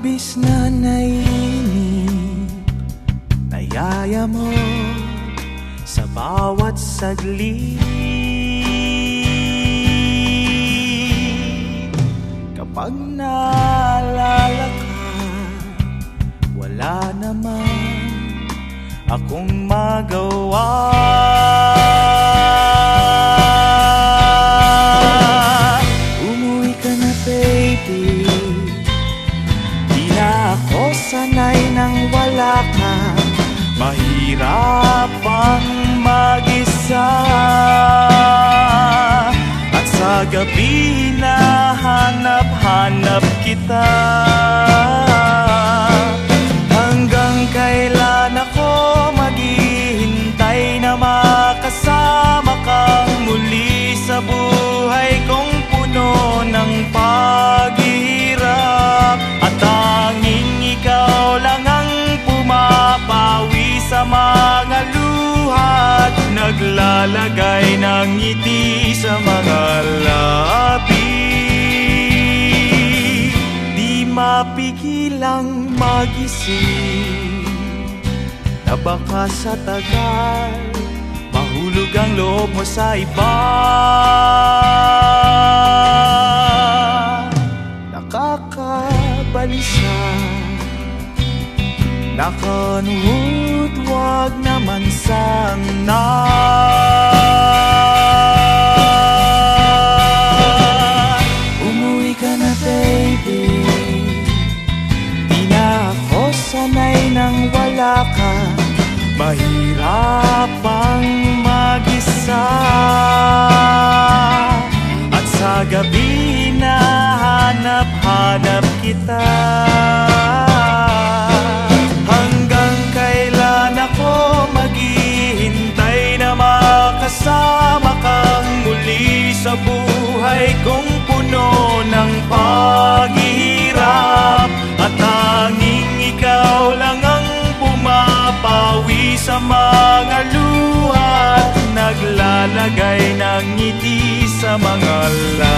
labis na naiinip Nayaya mo sa bawat saglit. Kapag naalala ka, wala naman akong magawa. Sanay nang wala ka. Mahirap ang mag-isa. At sa gabi na hanap-hanap kita sa mga luha At naglalagay ng ngiti sa mga labi. Di mapigilang magising Na baka sa tagal Mahulog ang loob mo sa iba. Nakakabalisa Nakanuhod, wag naman sana Umuwi ka na baby. Di na ako sanay nang wala ka. Mahirap lang ang pumapawi sa mga luha naglalagay ng ngiti sa mga labi